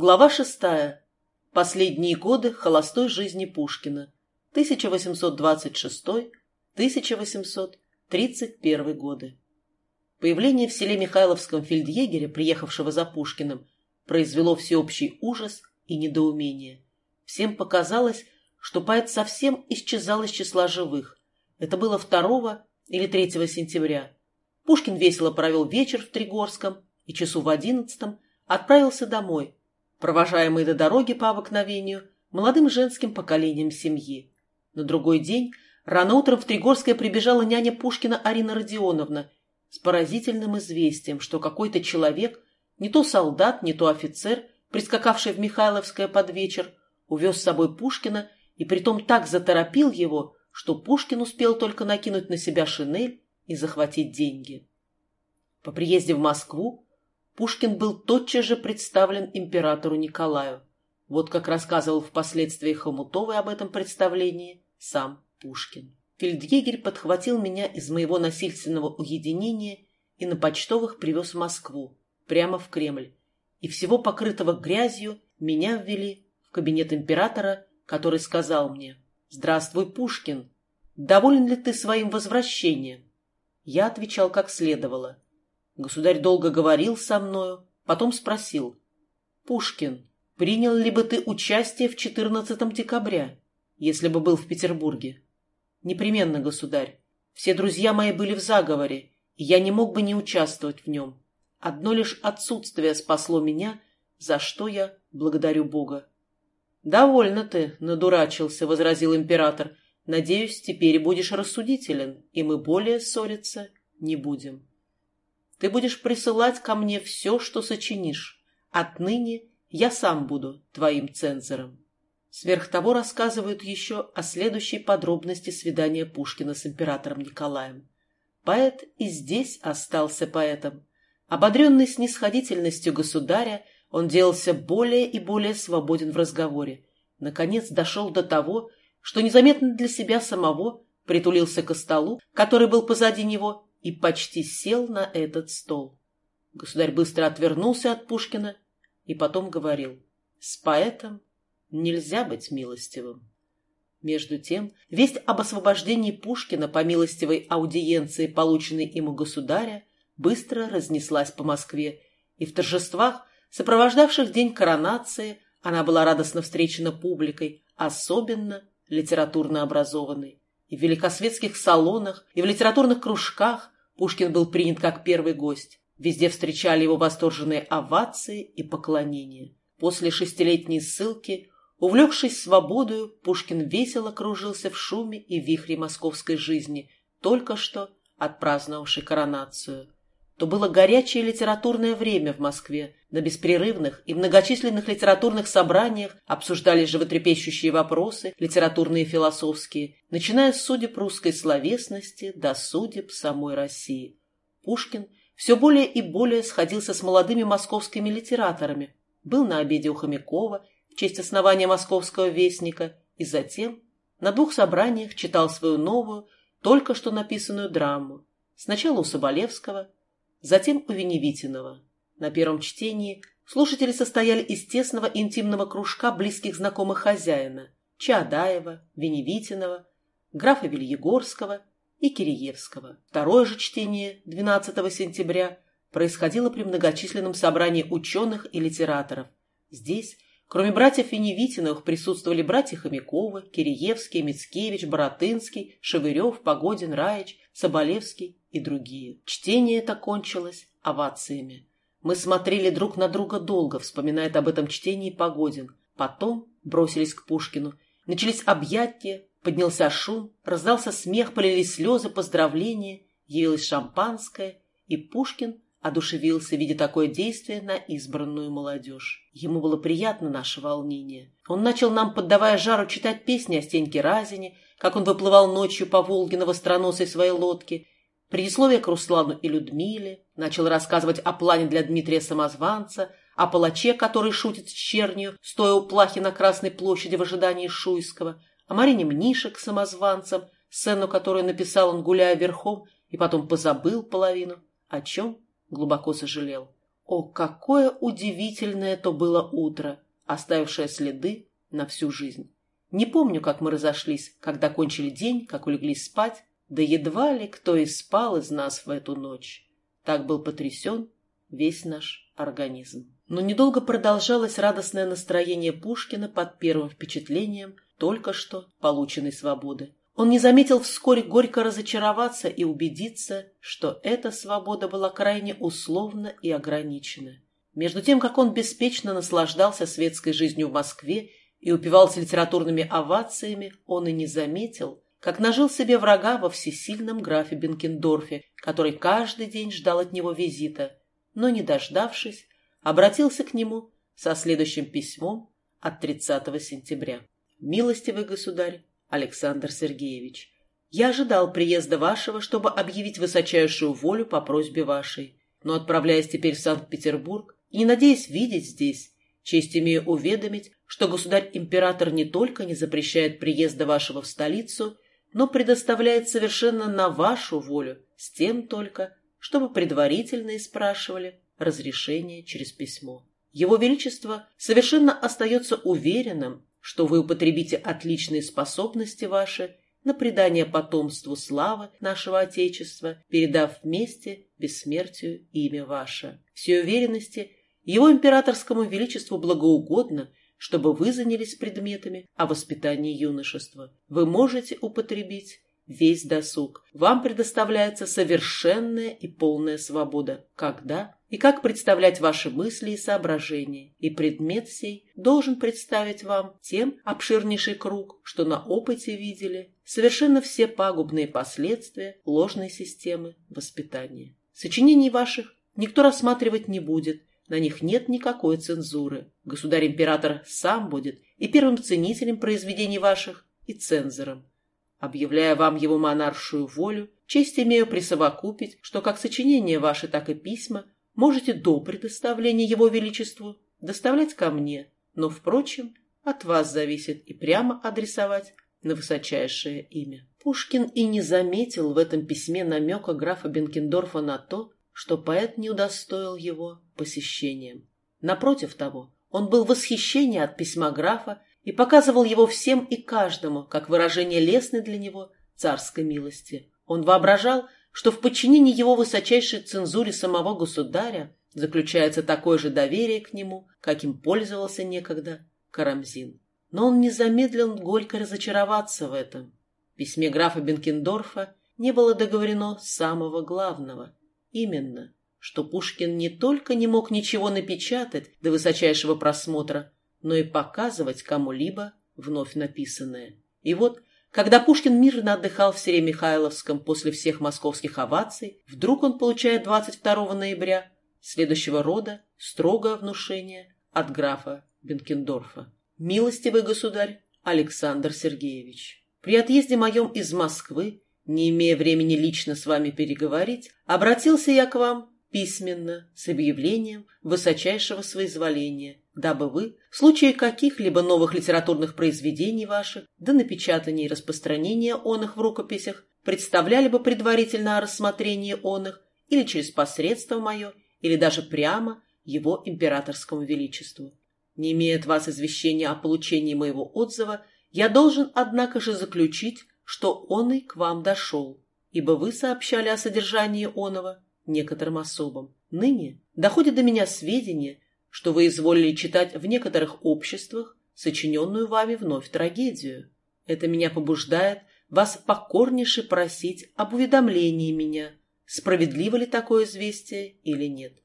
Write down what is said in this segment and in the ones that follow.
Глава шестая. Последние годы холостой жизни Пушкина. 1826-1831 годы. Появление в селе Михайловском фельдъегеря, приехавшего за Пушкиным, произвело всеобщий ужас и недоумение. Всем показалось, что поэт совсем исчезал из числа живых. Это было 2 или 3 сентября. Пушкин весело провел вечер в Тригорском и часу в одиннадцатом отправился домой – провожаемый до дороги по обыкновению молодым женским поколением семьи. На другой день рано утром в Тригорское прибежала няня Пушкина Арина Родионовна с поразительным известием, что какой-то человек, не то солдат, не то офицер, прискакавший в Михайловское под вечер, увез с собой Пушкина и притом так заторопил его, что Пушкин успел только накинуть на себя шинель и захватить деньги. По приезде в Москву Пушкин был тотчас же представлен императору Николаю. Вот как рассказывал впоследствии Хомутовый об этом представлении сам Пушкин. Фельдъегерь подхватил меня из моего насильственного уединения и на почтовых привез в Москву, прямо в Кремль. И всего покрытого грязью меня ввели в кабинет императора, который сказал мне «Здравствуй, Пушкин! Доволен ли ты своим возвращением?» Я отвечал как следовало – Государь долго говорил со мною, потом спросил. «Пушкин, принял ли бы ты участие в 14 декабря, если бы был в Петербурге?» «Непременно, государь. Все друзья мои были в заговоре, и я не мог бы не участвовать в нем. Одно лишь отсутствие спасло меня, за что я благодарю Бога». «Довольно ты надурачился», — возразил император. «Надеюсь, теперь будешь рассудителен, и мы более ссориться не будем». Ты будешь присылать ко мне все, что сочинишь. Отныне я сам буду твоим цензором. Сверх того рассказывают еще о следующей подробности свидания Пушкина с императором Николаем. Поэт и здесь остался поэтом. Ободренный снисходительностью государя, он делался более и более свободен в разговоре. Наконец дошел до того, что незаметно для себя самого притулился к столу, который был позади него, и почти сел на этот стол. Государь быстро отвернулся от Пушкина и потом говорил, «С поэтом нельзя быть милостивым». Между тем, весть об освобождении Пушкина по милостивой аудиенции, полученной ему государя, быстро разнеслась по Москве, и в торжествах, сопровождавших день коронации, она была радостно встречена публикой, особенно литературно образованной. И в великосветских салонах, и в литературных кружках Пушкин был принят как первый гость. Везде встречали его восторженные овации и поклонения. После шестилетней ссылки, увлекшись свободою, Пушкин весело кружился в шуме и вихре московской жизни, только что отпраздновавший коронацию то было горячее литературное время в Москве. На беспрерывных и многочисленных литературных собраниях обсуждались животрепещущие вопросы, литературные и философские, начиная с судеб русской словесности до судеб самой России. Пушкин все более и более сходился с молодыми московскими литераторами, был на обеде у Хомякова в честь основания московского вестника и затем на двух собраниях читал свою новую, только что написанную драму. Сначала у Соболевского, затем у Веневитинова. На первом чтении слушатели состояли из тесного интимного кружка близких знакомых хозяина – Чаадаева, Веневитинова, графа Вильегорского и Киреевского. Второе же чтение 12 сентября происходило при многочисленном собрании ученых и литераторов. Здесь, кроме братьев Веневитиновых, присутствовали братья Хомяковы, Киреевский, Мицкевич, Боротынский, Шевырев, Погодин, Раич, Соболевский и другие. Чтение это кончилось овациями. Мы смотрели друг на друга долго, вспоминает об этом чтении Погодин. Потом бросились к Пушкину. Начались объятия, поднялся шум, раздался смех, полились слезы, поздравления, явилось шампанское, и Пушкин одушевился, видя такое действие на избранную молодежь. Ему было приятно наше волнение. Он начал нам, поддавая жару, читать песни о Стеньке Разине, как он выплывал ночью по Волге на востроносой своей лодке, Предисловие к Руслану и Людмиле, начал рассказывать о плане для Дмитрия Самозванца, о палаче, который шутит с чернью, стоя у плахи на Красной площади в ожидании Шуйского, о Марине Мнишек самозванцем, сцену, которую написал он, гуляя верхом, и потом позабыл половину, о чем глубоко сожалел. О, какое удивительное то было утро, оставившее следы на всю жизнь. Не помню, как мы разошлись, когда кончили день, как улеглись спать, да едва ли кто и спал из нас в эту ночь. Так был потрясен весь наш организм. Но недолго продолжалось радостное настроение Пушкина под первым впечатлением только что полученной свободы. Он не заметил вскоре горько разочароваться и убедиться, что эта свобода была крайне условна и ограничена. Между тем, как он беспечно наслаждался светской жизнью в Москве и упивался литературными овациями, он и не заметил, как нажил себе врага во всесильном графе Бенкендорфе, который каждый день ждал от него визита, но, не дождавшись, обратился к нему со следующим письмом от 30 сентября. «Милостивый государь Александр Сергеевич, я ожидал приезда вашего, чтобы объявить высочайшую волю по просьбе вашей, но, отправляясь теперь в Санкт-Петербург не надеясь видеть здесь, честь имею уведомить, что государь-император не только не запрещает приезда вашего в столицу, но предоставляет совершенно на вашу волю, с тем только, чтобы предварительно и спрашивали разрешение через письмо. Его Величество совершенно остается уверенным, что вы употребите отличные способности ваши на придание потомству славы нашего Отечества, передав вместе бессмертию имя ваше. Всей уверенности его императорскому величеству благоугодно, чтобы вы занялись предметами о воспитании юношества. Вы можете употребить весь досуг. Вам предоставляется совершенная и полная свобода, когда и как представлять ваши мысли и соображения, и предмет сей должен представить вам тем обширнейший круг, что на опыте видели совершенно все пагубные последствия ложной системы воспитания. Сочинений ваших никто рассматривать не будет, на них нет никакой цензуры. Государь-император сам будет и первым ценителем произведений ваших, и цензором. Объявляя вам его монаршую волю, честь имею присовокупить, что как сочинения ваши, так и письма можете до предоставления его величеству доставлять ко мне, но, впрочем, от вас зависит и прямо адресовать на высочайшее имя. Пушкин и не заметил в этом письме намека графа Бенкендорфа на то, что поэт не удостоил его посещением. Напротив того, он был в восхищении от письма графа и показывал его всем и каждому, как выражение лестной для него царской милости. Он воображал, что в подчинении его высочайшей цензуре самого государя заключается такое же доверие к нему, каким пользовался некогда Карамзин. Но он не замедлил горько разочароваться в этом. В письме графа Бенкендорфа не было договорено самого главного – Именно, что Пушкин не только не мог ничего напечатать до высочайшего просмотра, но и показывать кому-либо вновь написанное. И вот, когда Пушкин мирно отдыхал в Сере-Михайловском после всех московских оваций, вдруг он получает 22 ноября следующего рода строгое внушение от графа Бенкендорфа. «Милостивый государь Александр Сергеевич, при отъезде моем из Москвы не имея времени лично с вами переговорить, обратился я к вам письменно с объявлением высочайшего своизволения, дабы вы, в случае каких-либо новых литературных произведений ваших, до напечатания и распространения он их в рукописях, представляли бы предварительно о рассмотрении он их или через посредство мое, или даже прямо его императорскому величеству. Не имея от вас извещения о получении моего отзыва, я должен, однако же, заключить, что он и к вам дошел, ибо вы сообщали о содержании оного некоторым особам. Ныне доходит до меня сведения, что вы изволили читать в некоторых обществах сочиненную вами вновь трагедию. Это меня побуждает вас покорнейше просить об уведомлении меня, справедливо ли такое известие или нет.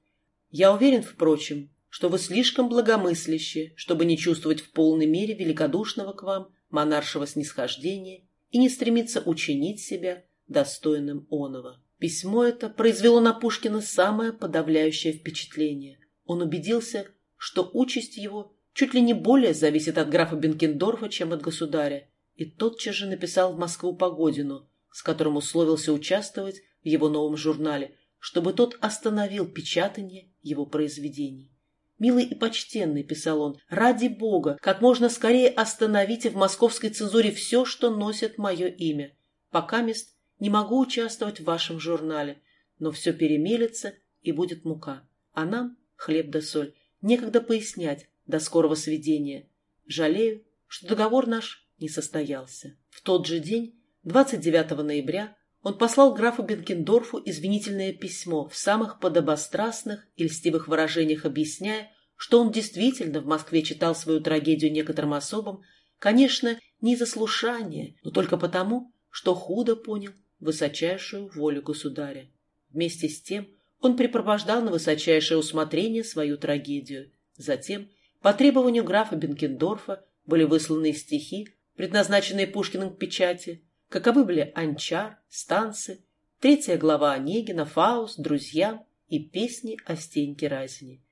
Я уверен, впрочем, что вы слишком благомыслящи, чтобы не чувствовать в полной мере великодушного к вам монаршего снисхождения и не стремится учинить себя достойным оного. Письмо это произвело на Пушкина самое подавляющее впечатление. Он убедился, что участь его чуть ли не более зависит от графа Бенкендорфа, чем от государя, и тотчас же написал в Москву Погодину, с которым условился участвовать в его новом журнале, чтобы тот остановил печатание его произведений. «Милый и почтенный», — писал он, — «ради Бога, как можно скорее остановите в московской цензуре все, что носит мое имя. Пока мест не могу участвовать в вашем журнале, но все перемелется и будет мука. А нам хлеб да соль. Некогда пояснять до скорого сведения. Жалею, что договор наш не состоялся. В тот же день, 29 ноября, он послал графу Бенкендорфу извинительное письмо в самых подобострастных и льстивых выражениях, объясняя, что он действительно в Москве читал свою трагедию некоторым особам, конечно, не из слушания, но только потому, что худо понял высочайшую волю государя. Вместе с тем он припровождал на высочайшее усмотрение свою трагедию. Затем, по требованию графа Бенкендорфа, были высланы стихи, предназначенные Пушкиным к печати, каковы были «Анчар», «Станцы», третья глава Онегина, «Фауст», «Друзьям» и песни о Стеньке Разине.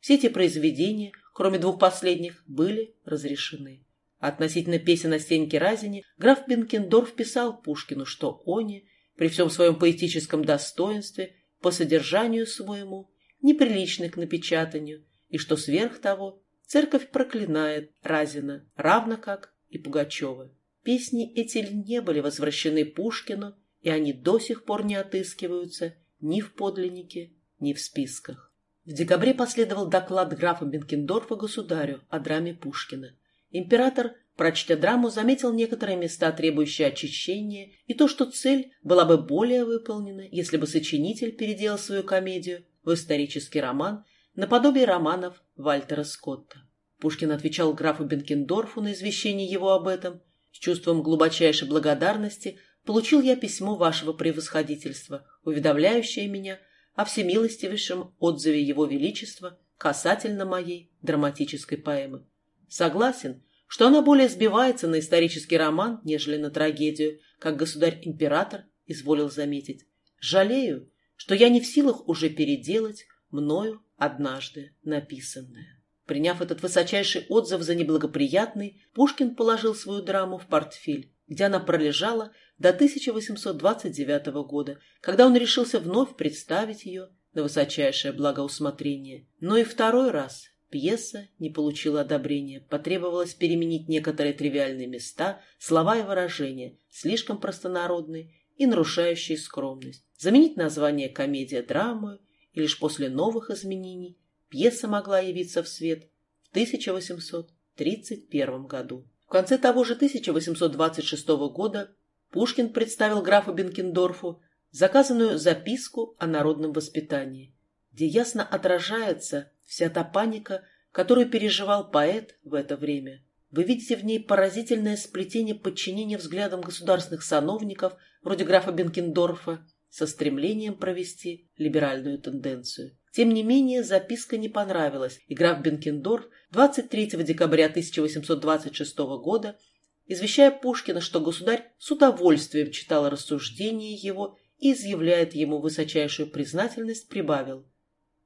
Все эти произведения, кроме двух последних, были разрешены. Относительно песен о Стеньке Разине граф Бенкендорф писал Пушкину, что они, при всем своем поэтическом достоинстве, по содержанию своему, неприличны к напечатанию, и что сверх того церковь проклинает Разина, равно как и Пугачева. Песни эти не были возвращены Пушкину, и они до сих пор не отыскиваются ни в подлиннике, ни в списках. В декабре последовал доклад графа Бенкендорфа государю о драме Пушкина. Император, прочтя драму, заметил некоторые места, требующие очищения, и то, что цель была бы более выполнена, если бы сочинитель переделал свою комедию в исторический роман наподобие романов Вальтера Скотта. Пушкин отвечал графу Бенкендорфу на извещение его об этом. С чувством глубочайшей благодарности получил я письмо вашего превосходительства, уведомляющее меня – о всемилостивейшем отзыве Его Величества касательно моей драматической поэмы. Согласен, что она более сбивается на исторический роман, нежели на трагедию, как государь-император изволил заметить. Жалею, что я не в силах уже переделать мною однажды написанное. Приняв этот высочайший отзыв за неблагоприятный, Пушкин положил свою драму в портфель, где она пролежала до 1829 года, когда он решился вновь представить ее на высочайшее благоусмотрение. Но и второй раз пьеса не получила одобрения, потребовалось переменить некоторые тривиальные места, слова и выражения, слишком простонародные и нарушающие скромность, заменить название комедия драмою, и лишь после новых изменений пьеса могла явиться в свет в 1831 году. В конце того же 1826 года Пушкин представил графу Бенкендорфу заказанную записку о народном воспитании, где ясно отражается вся та паника, которую переживал поэт в это время. Вы видите в ней поразительное сплетение подчинения взглядам государственных сановников, вроде графа Бенкендорфа, со стремлением провести либеральную тенденцию. Тем не менее, записка не понравилась, и граф Бенкендорф 23 декабря 1826 года извещая Пушкина, что государь с удовольствием читал рассуждения его и изъявляет ему высочайшую признательность, прибавил.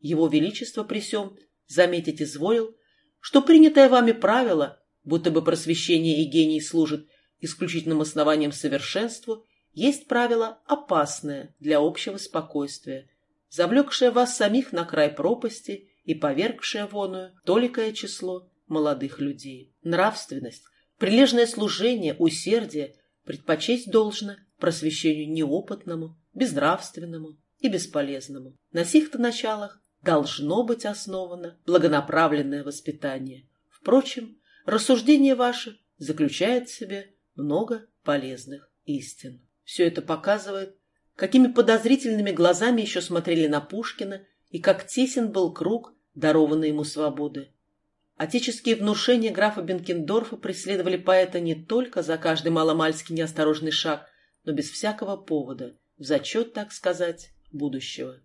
Его Величество при сём заметить изволил, что принятое вами правило, будто бы просвещение и гений служат исключительным основанием совершенству, есть правило опасное для общего спокойствия, завлекшее вас самих на край пропасти и повергшее воную толикое число молодых людей. Нравственность, Прилежное служение, усердие предпочесть должно просвещению неопытному, безнравственному и бесполезному. На сих-то началах должно быть основано благонаправленное воспитание. Впрочем, рассуждение ваше заключает в себе много полезных истин. Все это показывает, какими подозрительными глазами еще смотрели на Пушкина и как тесен был круг дарованной ему свободы. Отеческие внушения графа Бенкендорфа преследовали поэта не только за каждый маломальский неосторожный шаг, но без всякого повода, в зачет, так сказать, будущего.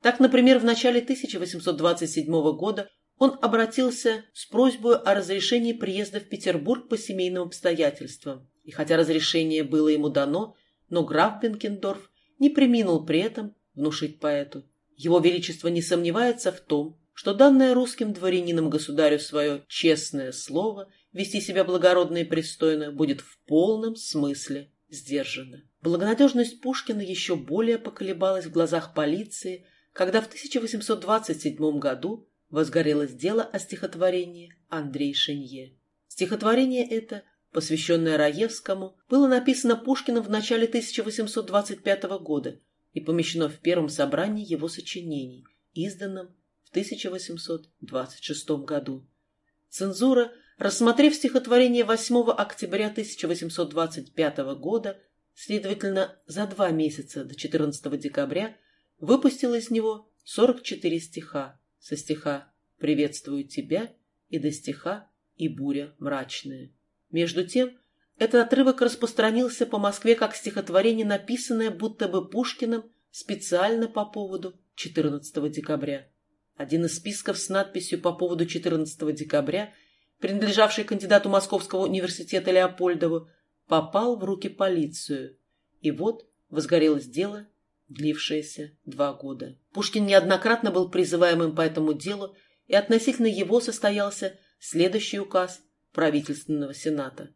Так, например, в начале 1827 года он обратился с просьбой о разрешении приезда в Петербург по семейным обстоятельствам. И хотя разрешение было ему дано, но граф Бенкендорф не приминул при этом внушить поэту. Его Величество не сомневается в том, что данное русским дворянином государю свое честное слово вести себя благородно и пристойно будет в полном смысле сдержано. Благонадежность Пушкина еще более поколебалась в глазах полиции, когда в 1827 году возгорелось дело о стихотворении Андрей Шенье. Стихотворение это, посвященное Раевскому, было написано Пушкиным в начале 1825 года и помещено в первом собрании его сочинений, изданном 1826 году. Цензура, рассмотрев стихотворение 8 октября 1825 года, следовательно, за два месяца до 14 декабря, выпустила из него 44 стиха, со стиха «Приветствую тебя» и до стиха «И буря мрачная». Между тем, этот отрывок распространился по Москве как стихотворение, написанное будто бы Пушкиным специально по поводу 14 декабря. Один из списков с надписью по поводу 14 декабря, принадлежавший кандидату Московского университета Леопольдову, попал в руки полицию. И вот возгорелось дело, длившееся два года. Пушкин неоднократно был призываемым по этому делу, и относительно его состоялся следующий указ правительственного сената.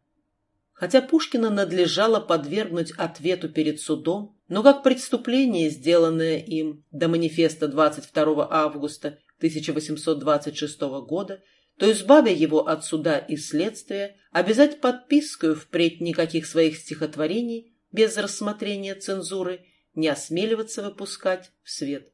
Хотя Пушкина надлежало подвергнуть ответу перед судом, но как преступление, сделанное им до манифеста 22 августа 1826 года, то, избавя его от суда и следствия, обязать подпискою впредь никаких своих стихотворений без рассмотрения цензуры не осмеливаться выпускать в свет,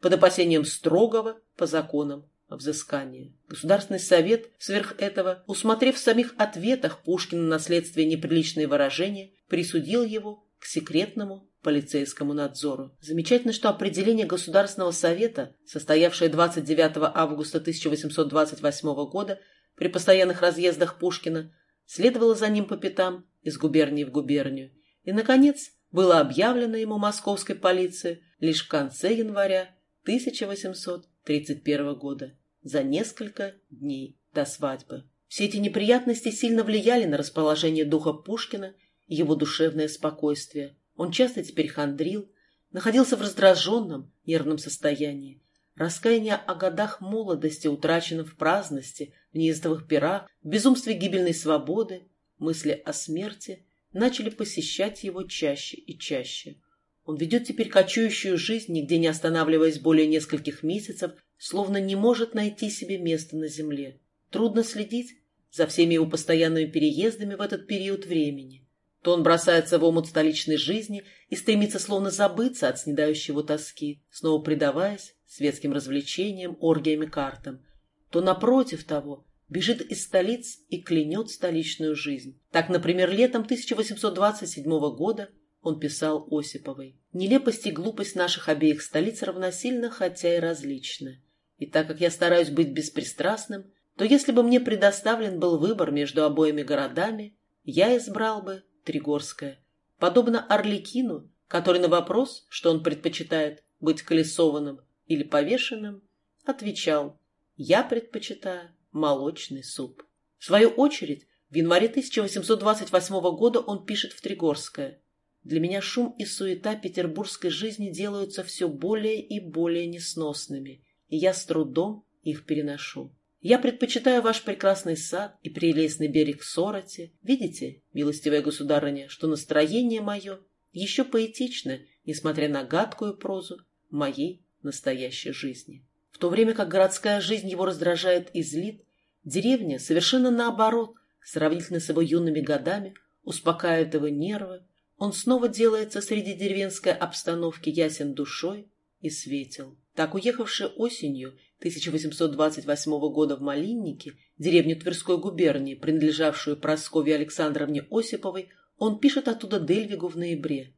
под опасением строгого по законам взыскания. Государственный совет, сверх этого, усмотрев в самих ответах Пушкина на следствие неприличные выражения, присудил его к секретному полицейскому надзору. Замечательно, что определение Государственного совета, состоявшее 29 августа 1828 года при постоянных разъездах Пушкина, следовало за ним по пятам из губернии в губернию и, наконец, было объявлено ему московской полицией лишь в конце января 1831 года, за несколько дней до свадьбы. Все эти неприятности сильно влияли на расположение духа Пушкина и его душевное спокойствие. Он часто теперь хандрил, находился в раздраженном, нервном состоянии. Раскаяние о годах молодости, утраченном в праздности, в неистовых пирах, в безумстве гибельной свободы, мысли о смерти начали посещать его чаще и чаще. Он ведет теперь кочующую жизнь, нигде не останавливаясь более нескольких месяцев, словно не может найти себе места на земле. Трудно следить за всеми его постоянными переездами в этот период времени. То он бросается в омут столичной жизни и стремится словно забыться от снедающей его тоски, снова предаваясь светским развлечениям, оргиям и картам, то, напротив того, бежит из столиц и клянет столичную жизнь. Так, например, летом 1827 года он писал Осиповой. «Нелепость и глупость наших обеих столиц равносильно, хотя и различны. И так как я стараюсь быть беспристрастным, то если бы мне предоставлен был выбор между обоими городами, я избрал бы Тригорское. Подобно Орликину, который на вопрос, что он предпочитает быть колесованным или повешенным, отвечал «Я предпочитаю молочный суп». В свою очередь, в январе 1828 года он пишет в Тригорское «Для меня шум и суета петербургской жизни делаются все более и более несносными, и я с трудом их переношу. Я предпочитаю ваш прекрасный сад и прелестный берег Сороти. Видите, милостивая государыня, что настроение мое еще поэтично, несмотря на гадкую прозу моей настоящей жизни. В то время как городская жизнь его раздражает и злит, деревня совершенно наоборот, сравнительно с его юными годами, успокаивает его нервы, он снова делается среди деревенской обстановки ясен душой и светел. Так, уехавший осенью 1828 года в Малиннике, деревню Тверской губернии, принадлежавшую Прасковье Александровне Осиповой, он пишет оттуда Дельвигу в ноябре.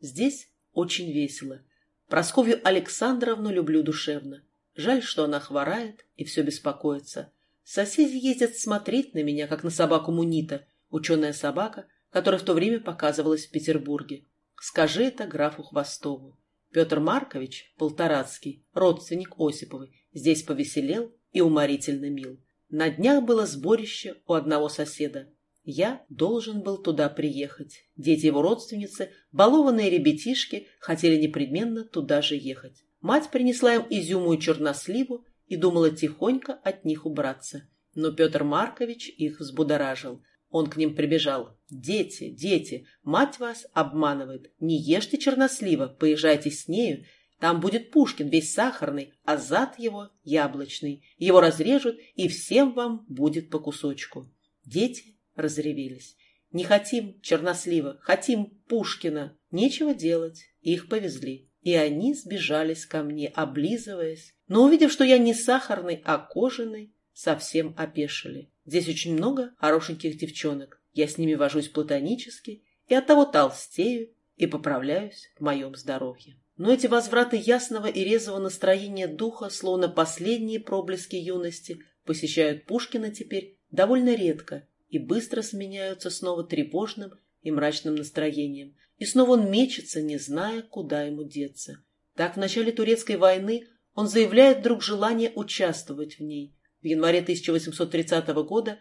«Здесь очень весело. Прасковью Александровну люблю душевно. Жаль, что она хворает и все беспокоится. Соседи ездят смотреть на меня, как на собаку Мунита, ученая собака, которая в то время показывалась в Петербурге. Скажи это графу Хвостову. Петр Маркович, Полторацкий, родственник Осиповой, здесь повеселел и уморительно мил. На днях было сборище у одного соседа. Я должен был туда приехать. Дети его родственницы, балованные ребятишки, хотели непременно туда же ехать. Мать принесла им изюму и черносливу и думала тихонько от них убраться. Но Петр Маркович их взбудоражил. Он к ним прибежал. «Дети, дети, мать вас обманывает. Не ешьте чернослива, поезжайте с нею. Там будет Пушкин, весь сахарный, а зад его яблочный. Его разрежут, и всем вам будет по кусочку». Дети разревелись. «Не хотим чернослива, хотим Пушкина». Нечего делать, их повезли. и они сбежались ко мне, облизываясь, но, увидев, что я не сахарный, а кожаный, совсем опешили. Здесь очень много хорошеньких девчонок, я с ними вожусь платонически и оттого толстею и поправляюсь в моем здоровье. Но эти возвраты ясного и резвого настроения духа, словно последние проблески юности, посещают Пушкина теперь довольно редко и быстро сменяются снова тревожным и мрачным настроением, и снова он мечется, не зная, куда ему деться. Так в начале турецкой войны он заявляет вдруг желание участвовать в ней. В январе 1830 года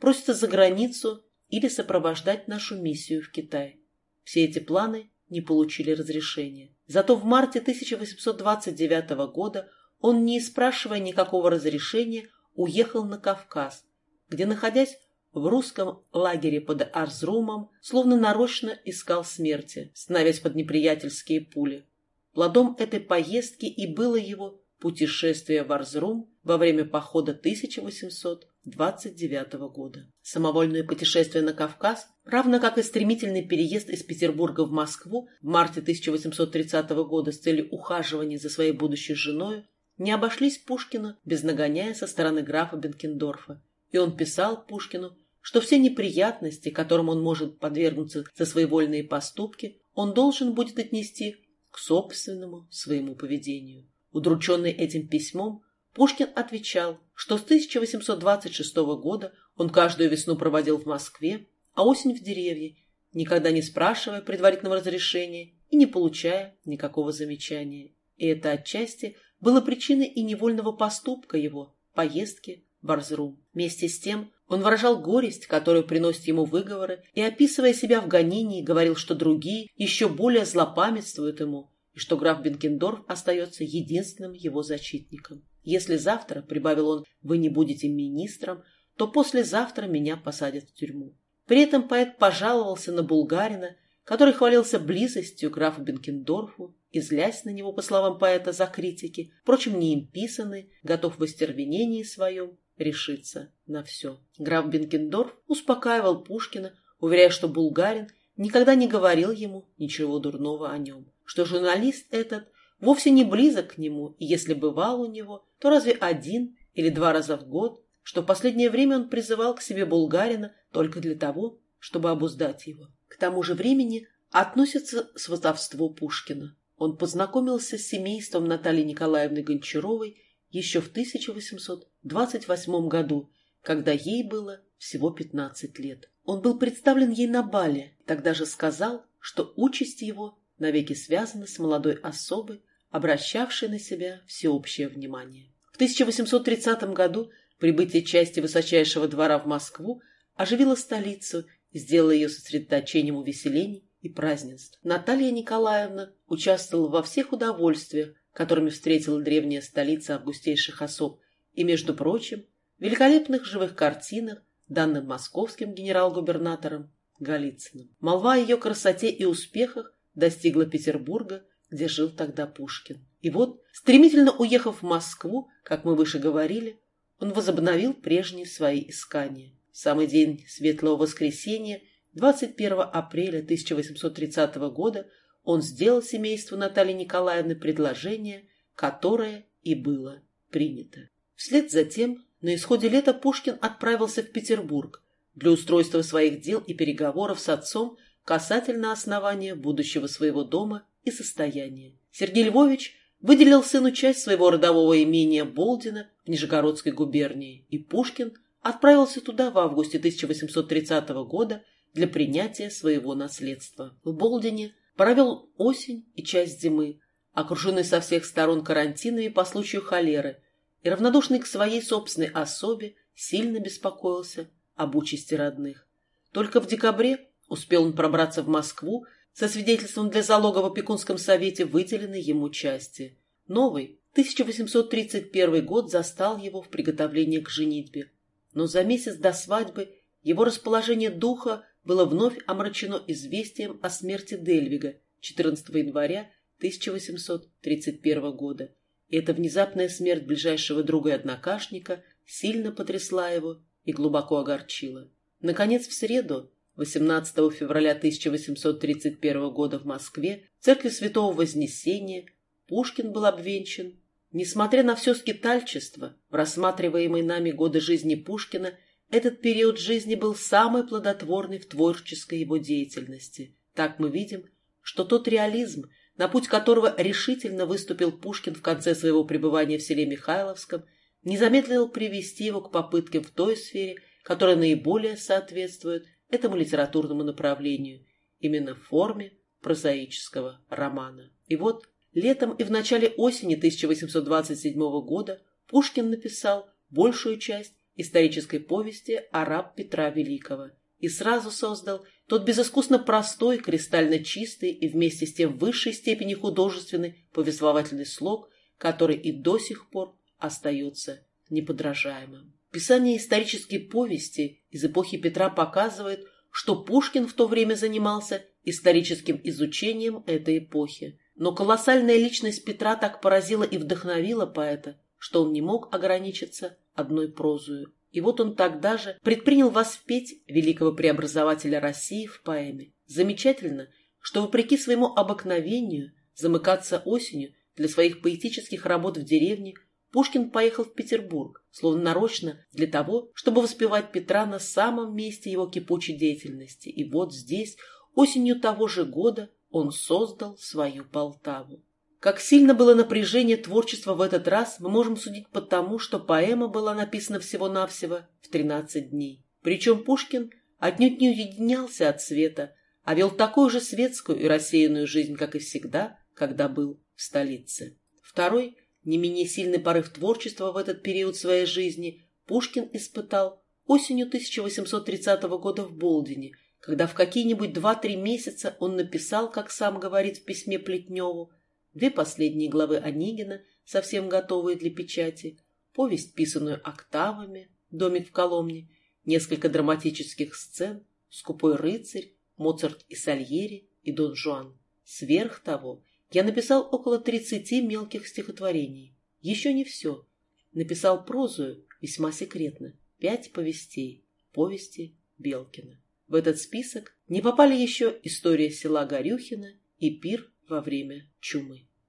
просится за границу или сопровождать нашу миссию в Китай. Все эти планы не получили разрешения. Зато в марте 1829 года он, не спрашивая никакого разрешения, уехал на Кавказ, где, находясь в русском лагере под Арзрумом, словно нарочно искал смерти, становясь под неприятельские пули. Плодом этой поездки и было его путешествие в Арзрум во время похода 1829 года. Самовольное путешествие на Кавказ, равно как и стремительный переезд из Петербурга в Москву в марте 1830 года с целью ухаживания за своей будущей женой, не обошлись Пушкину без нагоняя со стороны графа Бенкендорфа, и он писал Пушкину, что все неприятности, которым он может подвергнуться за свои вольные поступки, он должен будет отнести к собственному своему поведению. Удрученный этим письмом, Пушкин отвечал, что с 1826 года он каждую весну проводил в Москве, а осень в деревне, никогда не спрашивая предварительного разрешения и не получая никакого замечания. И это отчасти было причиной и невольного поступка его, поездки в Арзрум. Вместе с тем он выражал горесть, которую приносят ему выговоры, и, описывая себя в гонении, говорил, что другие еще более злопамятствуют ему, и что граф Бенкендорф остается единственным его защитником. Если завтра, — прибавил он, — вы не будете министром, то послезавтра меня посадят в тюрьму. При этом поэт пожаловался на Булгарина, который хвалился близостью графа Бенкендорфу и, злясь на него, по словам поэта, за критики, впрочем, не им писаны, готов в остервенении своем решиться на все. Граф Бенкендорф успокаивал Пушкина, уверяя, что Булгарин никогда не говорил ему ничего дурного о нем, что журналист этот вовсе не близок к нему, и если бывал у него, то разве один или два раза в год, что в последнее время он призывал к себе Булгарина только для того, чтобы обуздать его. К тому же времени относится сватовство Пушкина. Он познакомился с семейством Натальи Николаевны Гончаровой еще в 1828 году, когда ей было всего 15 лет. Он был представлен ей на бале, тогда же сказал, что участь его навеки связана с молодой особой, обращавшей на себя всеобщее внимание. В 1830 году прибытие части высочайшего двора в Москву оживило столицу и сделало ее сосредоточением увеселений и празднеств. Наталья Николаевна участвовала во всех удовольствиях, которыми встретила древняя столица августейших особ, и, между прочим, великолепных живых картинах, данных московским генерал-губернатором Голицыным. Молва о ее красоте и успехах достигла Петербурга, где жил тогда Пушкин. И вот, стремительно уехав в Москву, как мы выше говорили, он возобновил прежние свои искания. В самый день Светлого Воскресенья, 21 апреля 1830 года, он сделал семейству Натальи Николаевны предложение, которое и было принято. Вслед за тем, на исходе лета Пушкин отправился в Петербург для устройства своих дел и переговоров с отцом касательно основания будущего своего дома и состояния. Сергей Львович выделил сыну часть своего родового имения Болдина в Нижегородской губернии, и Пушкин отправился туда в августе 1830 года для принятия своего наследства. В Болдине провел осень и часть зимы, окруженный со всех сторон карантинами по случаю холеры, и равнодушный к своей собственной особе сильно беспокоился об участи родных. Только в декабре Успел он пробраться в Москву со свидетельством для залога в опекунском совете выделенной ему части. Новый, 1831 год застал его в приготовлении к женитьбе. Но за месяц до свадьбы его расположение духа было вновь омрачено известием о смерти Дельвига 14 января 1831 года. И эта внезапная смерть ближайшего друга и однокашника сильно потрясла его и глубоко огорчила. Наконец, в среду, 18 февраля 1831 года в Москве, в церкви Святого Вознесения, Пушкин был обвенчан. Несмотря на все скитальчество, в рассматриваемые нами годы жизни Пушкина, этот период жизни был самый плодотворный в творческой его деятельности. Так мы видим, что тот реализм, на путь которого решительно выступил Пушкин в конце своего пребывания в селе Михайловском, не замедлил привести его к попыткам в той сфере, которая наиболее соответствует этому литературному направлению, именно в форме прозаического романа. И вот летом и в начале осени 1827 года Пушкин написал большую часть исторической повести «Араб Петра Великого» и сразу создал тот безыскусно простой, кристально чистый и вместе с тем в высшей степени художественный повествовательный слог, который и до сих пор остается неподражаемым. Писание исторической повести из эпохи Петра показывает, что Пушкин в то время занимался историческим изучением этой эпохи. Но колоссальная личность Петра так поразила и вдохновила поэта, что он не мог ограничиться одной прозою. И вот он тогда же предпринял воспеть великого преобразователя России в поэме. Замечательно, что вопреки своему обыкновению замыкаться осенью для своих поэтических работ в деревне Пушкин поехал в Петербург, словно нарочно для того, чтобы воспевать Петра на самом месте его кипучей деятельности. И вот здесь, осенью того же года, он создал свою Полтаву. Как сильно было напряжение творчества в этот раз, мы можем судить по тому, что поэма была написана всего-навсего в 13 дней. Причем Пушкин отнюдь не уединялся от света, а вел такую же светскую и рассеянную жизнь, как и всегда, когда был в столице. Второй, не менее сильный порыв творчества в этот период своей жизни Пушкин испытал осенью 1830 года в Болдине, когда в какие-нибудь два-три месяца он написал, как сам говорит в письме Плетневу, две последние главы Онегина, совсем готовые для печати, повесть, писанную октавами, домик в Коломне, несколько драматических сцен, скупой рыцарь, Моцарт и Сальери и Дон Жуан. Сверх того, я написал около тридцати мелких стихотворений. Еще не все. Написал прозую, весьма секретно, пять повестей, повести Белкина. В этот список не попали еще история села Горюхина и пир во время чумы.